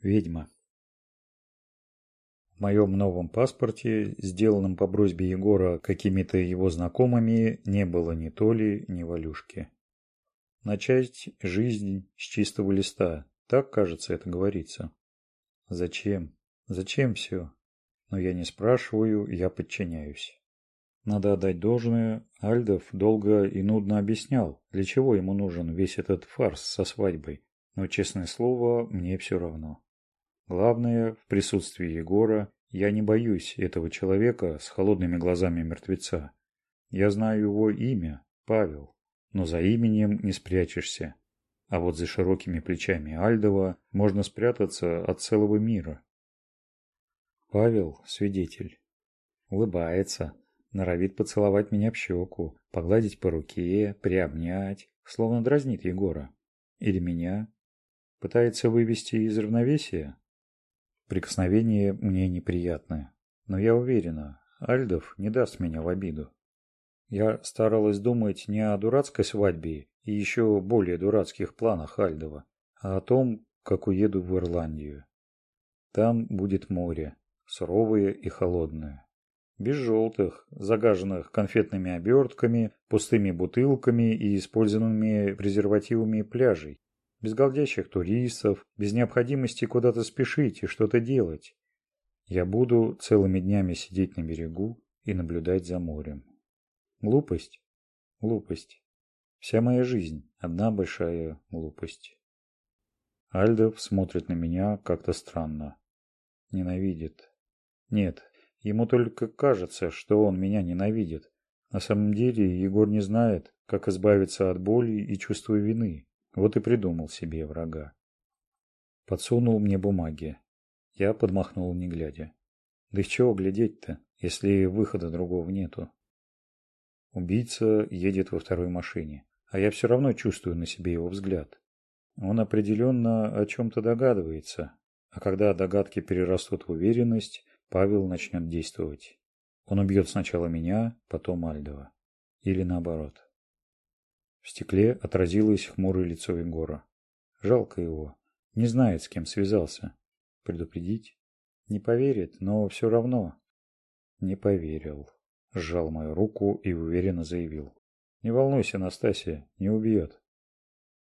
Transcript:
ведьма. В моем новом паспорте, сделанном по просьбе Егора какими-то его знакомыми, не было ни Толи, ни Валюшки. Начать жизнь с чистого листа, так, кажется, это говорится. Зачем? Зачем все? Но я не спрашиваю, я подчиняюсь. Надо отдать должное, Альдов долго и нудно объяснял, для чего ему нужен весь этот фарс со свадьбой. Но, честное слово, мне все равно. Главное, в присутствии Егора я не боюсь этого человека с холодными глазами мертвеца. Я знаю его имя, Павел, но за именем не спрячешься. А вот за широкими плечами Альдова можно спрятаться от целого мира. Павел – свидетель. Улыбается, норовит поцеловать меня в щеку, погладить по руке, приобнять, словно дразнит Егора. Или меня. Пытается вывести из равновесия, Прикосновение мне неприятное, но я уверена, Альдов не даст меня в обиду. Я старалась думать не о дурацкой свадьбе и еще более дурацких планах Альдова, а о том, как уеду в Ирландию. Там будет море, суровое и холодное. Без желтых, загаженных конфетными обертками, пустыми бутылками и использованными презервативами пляжей, без безголдящих туристов, без необходимости куда-то спешить и что-то делать. Я буду целыми днями сидеть на берегу и наблюдать за морем. Глупость? Глупость. Вся моя жизнь – одна большая глупость. Альдов смотрит на меня как-то странно. Ненавидит. Нет, ему только кажется, что он меня ненавидит. На самом деле Егор не знает, как избавиться от боли и чувства вины, вот и придумал себе врага. Подсунул мне бумаги. Я подмахнул, не глядя. Да из чего глядеть-то, если выхода другого нету? Убийца едет во второй машине, а я все равно чувствую на себе его взгляд. Он определенно о чем-то догадывается, а когда догадки перерастут в уверенность, Павел начнет действовать. Он убьет сначала меня, потом Альдова. Или наоборот в стекле отразилось хмурое лицо Венгора. Жалко его. Не знает, с кем связался. Предупредить? Не поверит, но все равно. Не поверил. Сжал мою руку и уверенно заявил. Не волнуйся, Настасья, не убьет.